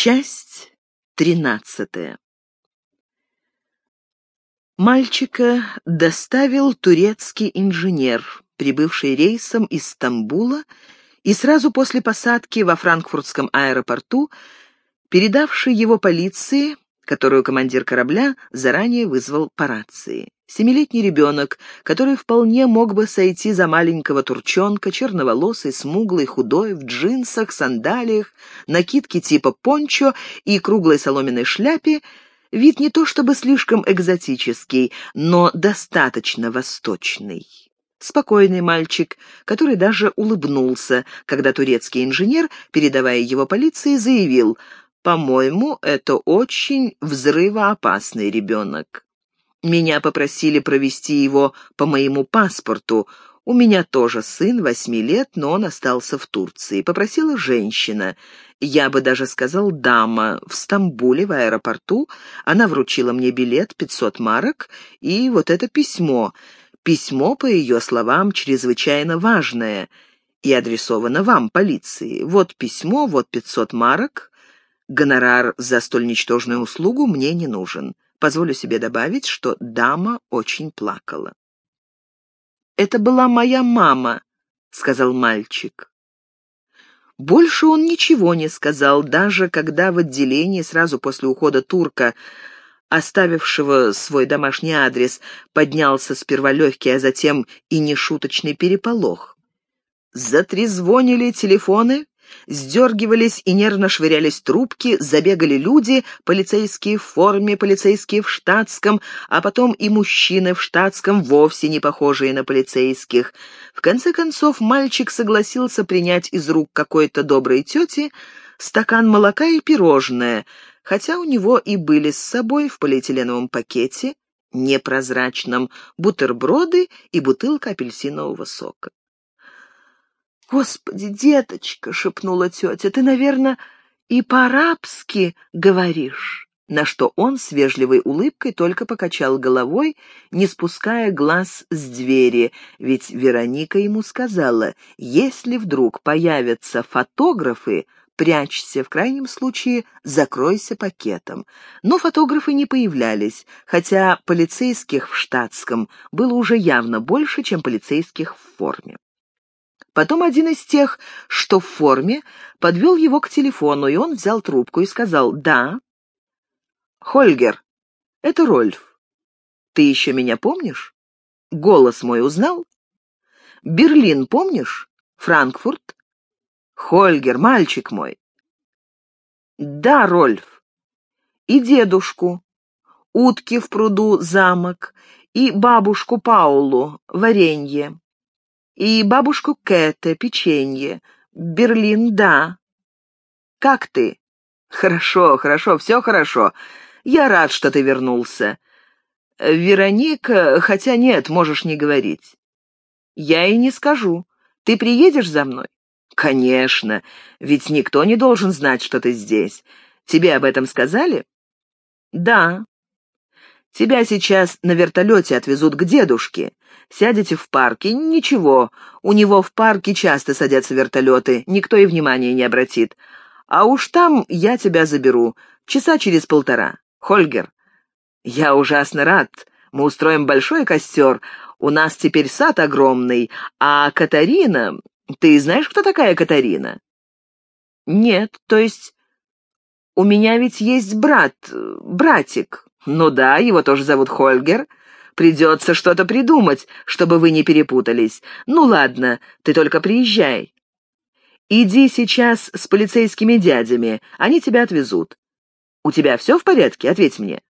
Часть тринадцатая. Мальчика доставил турецкий инженер, прибывший рейсом из Стамбула и сразу после посадки во франкфуртском аэропорту, передавший его полиции, которую командир корабля заранее вызвал по рации. Семилетний ребенок, который вполне мог бы сойти за маленького турчонка, черноволосый, смуглый, худой, в джинсах, сандалиях, накидке типа пончо и круглой соломенной шляпе, вид не то чтобы слишком экзотический, но достаточно восточный. Спокойный мальчик, который даже улыбнулся, когда турецкий инженер, передавая его полиции, заявил «По-моему, это очень взрывоопасный ребенок». Меня попросили провести его по моему паспорту. У меня тоже сын, восьми лет, но он остался в Турции. Попросила женщина. Я бы даже сказал дама. В Стамбуле, в аэропорту, она вручила мне билет, 500 марок, и вот это письмо. Письмо, по ее словам, чрезвычайно важное и адресовано вам, полиции. Вот письмо, вот 500 марок. Гонорар за столь ничтожную услугу мне не нужен. Позволю себе добавить, что дама очень плакала. «Это была моя мама», — сказал мальчик. Больше он ничего не сказал, даже когда в отделении сразу после ухода турка, оставившего свой домашний адрес, поднялся сперва легкий, а затем и нешуточный переполох. Затрезвонили телефоны, Сдергивались и нервно швырялись трубки, забегали люди, полицейские в форме, полицейские в штатском, а потом и мужчины в штатском, вовсе не похожие на полицейских. В конце концов, мальчик согласился принять из рук какой-то доброй тети стакан молока и пирожное, хотя у него и были с собой в полиэтиленовом пакете, непрозрачном, бутерброды и бутылка апельсинового сока. «Господи, деточка!» — шепнула тетя. «Ты, наверное, и по-арабски говоришь?» На что он с вежливой улыбкой только покачал головой, не спуская глаз с двери, ведь Вероника ему сказала, «Если вдруг появятся фотографы, прячься, в крайнем случае закройся пакетом». Но фотографы не появлялись, хотя полицейских в штатском было уже явно больше, чем полицейских в форме. Потом один из тех, что в форме, подвел его к телефону, и он взял трубку и сказал «Да». «Хольгер, это Рольф. Ты еще меня помнишь? Голос мой узнал? Берлин помнишь? Франкфурт? Хольгер, мальчик мой». «Да, Рольф. И дедушку. Утки в пруду замок. И бабушку Паулу, варенье. И бабушку Кэте, печенье. Берлин, да. Как ты? Хорошо, хорошо, все хорошо. Я рад, что ты вернулся. Вероника, хотя нет, можешь не говорить. Я и не скажу. Ты приедешь за мной? Конечно, ведь никто не должен знать, что ты здесь. Тебе об этом сказали? Да, Тебя сейчас на вертолете отвезут к дедушке. Сядете в парке, ничего, у него в парке часто садятся вертолеты, никто и внимания не обратит. А уж там я тебя заберу, часа через полтора. Хольгер, я ужасно рад. Мы устроим большой костер. У нас теперь сад огромный. А Катарина... Ты знаешь, кто такая Катарина? Нет, то есть... У меня ведь есть брат, братик, «Ну да, его тоже зовут Хольгер. Придется что-то придумать, чтобы вы не перепутались. Ну ладно, ты только приезжай. Иди сейчас с полицейскими дядями, они тебя отвезут. У тебя все в порядке? Ответь мне».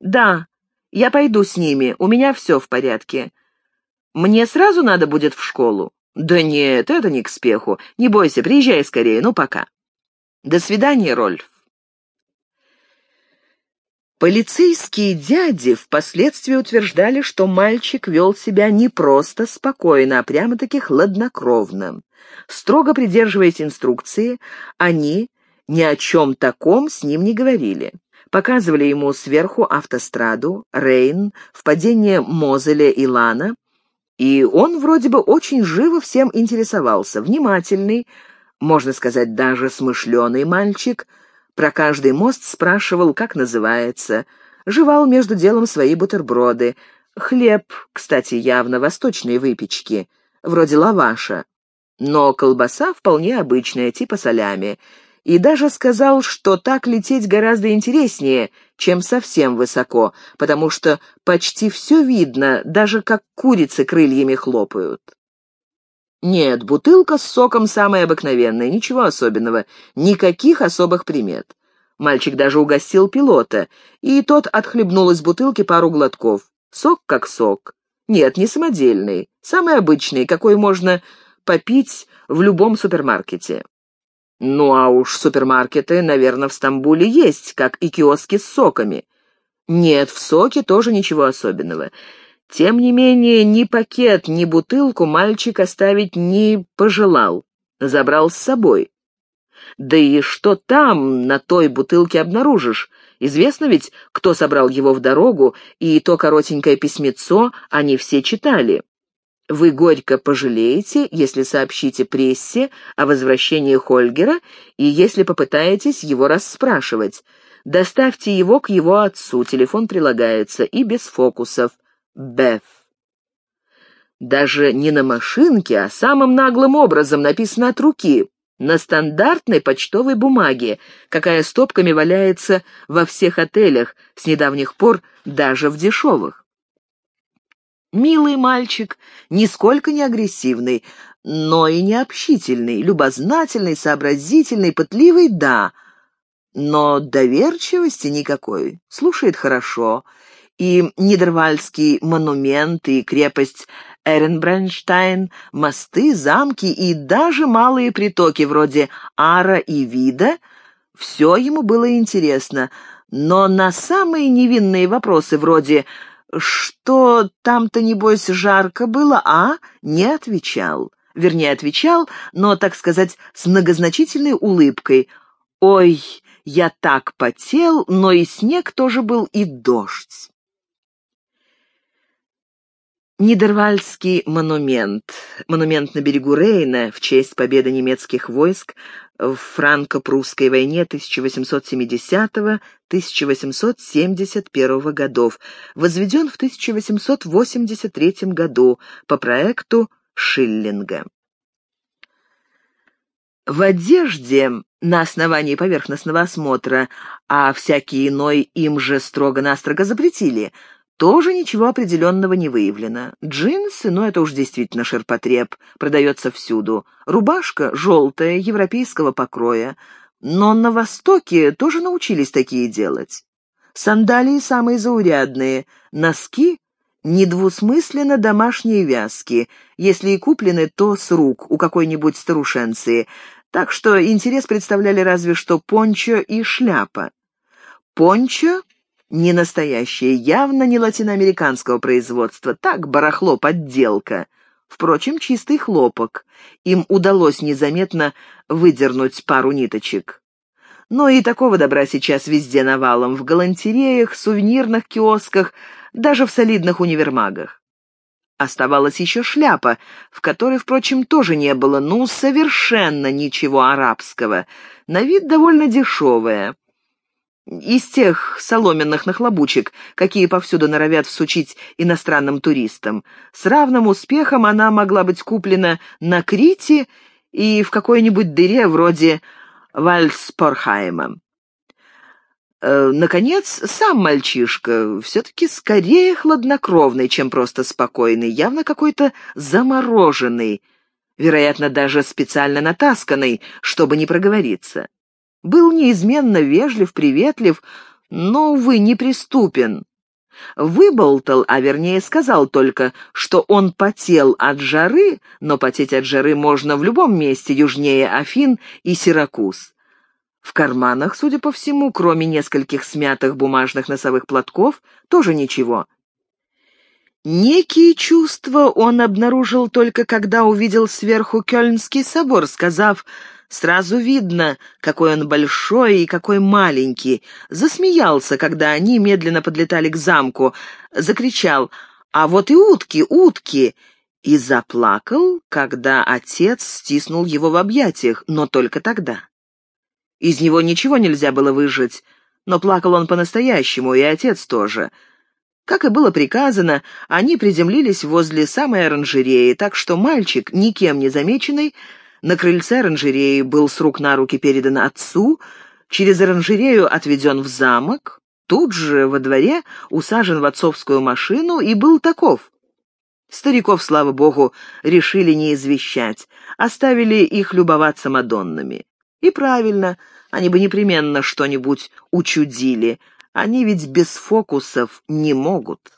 «Да, я пойду с ними, у меня все в порядке. Мне сразу надо будет в школу?» «Да нет, это не к спеху. Не бойся, приезжай скорее, ну пока». «До свидания, Рольф». Полицейские дяди впоследствии утверждали, что мальчик вел себя не просто спокойно, а прямо-таки хладнокровно. Строго придерживаясь инструкции, они ни о чем таком с ним не говорили. Показывали ему сверху автостраду, Рейн, впадение Мозеля и Лана, и он вроде бы очень живо всем интересовался, внимательный, можно сказать, даже смышленый мальчик — Про каждый мост спрашивал, как называется. Жевал между делом свои бутерброды. Хлеб, кстати, явно восточной выпечки, вроде лаваша. Но колбаса вполне обычная, типа солями. И даже сказал, что так лететь гораздо интереснее, чем совсем высоко, потому что почти все видно, даже как курицы крыльями хлопают. Нет, бутылка с соком самая обыкновенная, ничего особенного, никаких особых примет. Мальчик даже угостил пилота, и тот отхлебнул из бутылки пару глотков. Сок как сок. Нет, не самодельный, самый обычный, какой можно попить в любом супермаркете. Ну а уж супермаркеты, наверное, в Стамбуле есть, как и киоски с соками. Нет, в соке тоже ничего особенного. Тем не менее, ни пакет, ни бутылку мальчик оставить не пожелал. Забрал с собой. Да и что там на той бутылке обнаружишь? Известно ведь, кто собрал его в дорогу, и то коротенькое письмецо они все читали. Вы горько пожалеете, если сообщите прессе о возвращении Хольгера и если попытаетесь его расспрашивать. Доставьте его к его отцу, телефон прилагается, и без фокусов. Беф. Даже не на машинке, а самым наглым образом написано от руки, на стандартной почтовой бумаге, какая стопками валяется во всех отелях, с недавних пор даже в дешевых. Милый мальчик, нисколько не агрессивный, но и не общительный, любознательный, сообразительный, пытливый — да, но доверчивости никакой, слушает хорошо, и Нидервальский монумент, и крепость Эренбренштайн, мосты, замки и даже малые притоки вроде Ара и Вида — все ему было интересно, но на самые невинные вопросы вроде что там-то, небось, жарко было, а?» не отвечал. Вернее, отвечал, но, так сказать, с многозначительной улыбкой. «Ой, я так потел, но и снег тоже был, и дождь». Нидервальдский монумент. Монумент на берегу Рейна в честь победы немецких войск в франко-прусской войне 1870-1871 годов, возведен в 1883 году по проекту Шиллинга. В одежде на основании поверхностного осмотра, а всякий иной им же строго-настрого запретили – тоже ничего определенного не выявлено. Джинсы, ну это уж действительно ширпотреб, продается всюду. Рубашка желтая, европейского покроя. Но на Востоке тоже научились такие делать. Сандалии самые заурядные, носки недвусмысленно домашние вязки, если и куплены, то с рук у какой-нибудь старушенции, так что интерес представляли разве что пончо и шляпа. Пончо не настоящее, явно не латиноамериканского производства, так барахло, подделка. Впрочем, чистый хлопок. Им удалось незаметно выдернуть пару ниточек. Но и такого добра сейчас везде навалом, в галантереях, сувенирных киосках, даже в солидных универмагах. Оставалась еще шляпа, в которой, впрочем, тоже не было, ну, совершенно ничего арабского. На вид довольно дешевая из тех соломенных нахлобучек, какие повсюду норовят всучить иностранным туристам. С равным успехом она могла быть куплена на Крите и в какой-нибудь дыре вроде Вальспорхайма. Э, наконец, сам мальчишка все-таки скорее хладнокровный, чем просто спокойный, явно какой-то замороженный, вероятно, даже специально натасканный, чтобы не проговориться. Был неизменно вежлив, приветлив, но, увы, неприступен. Выболтал, а вернее сказал только, что он потел от жары, но потеть от жары можно в любом месте южнее Афин и Сиракуз. В карманах, судя по всему, кроме нескольких смятых бумажных носовых платков, тоже ничего. Некие чувства он обнаружил только когда увидел сверху Кёльнский собор, сказав Сразу видно, какой он большой и какой маленький. Засмеялся, когда они медленно подлетали к замку. Закричал «А вот и утки, утки!» И заплакал, когда отец стиснул его в объятиях, но только тогда. Из него ничего нельзя было выжать, но плакал он по-настоящему, и отец тоже. Как и было приказано, они приземлились возле самой оранжереи, так что мальчик, никем не замеченный, на крыльце оранжереи был с рук на руки передан отцу, через оранжерею отведен в замок, тут же во дворе усажен в отцовскую машину и был таков. Стариков, слава богу, решили не извещать, оставили их любоваться Мадоннами. И правильно, они бы непременно что-нибудь учудили, они ведь без фокусов не могут.